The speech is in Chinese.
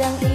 等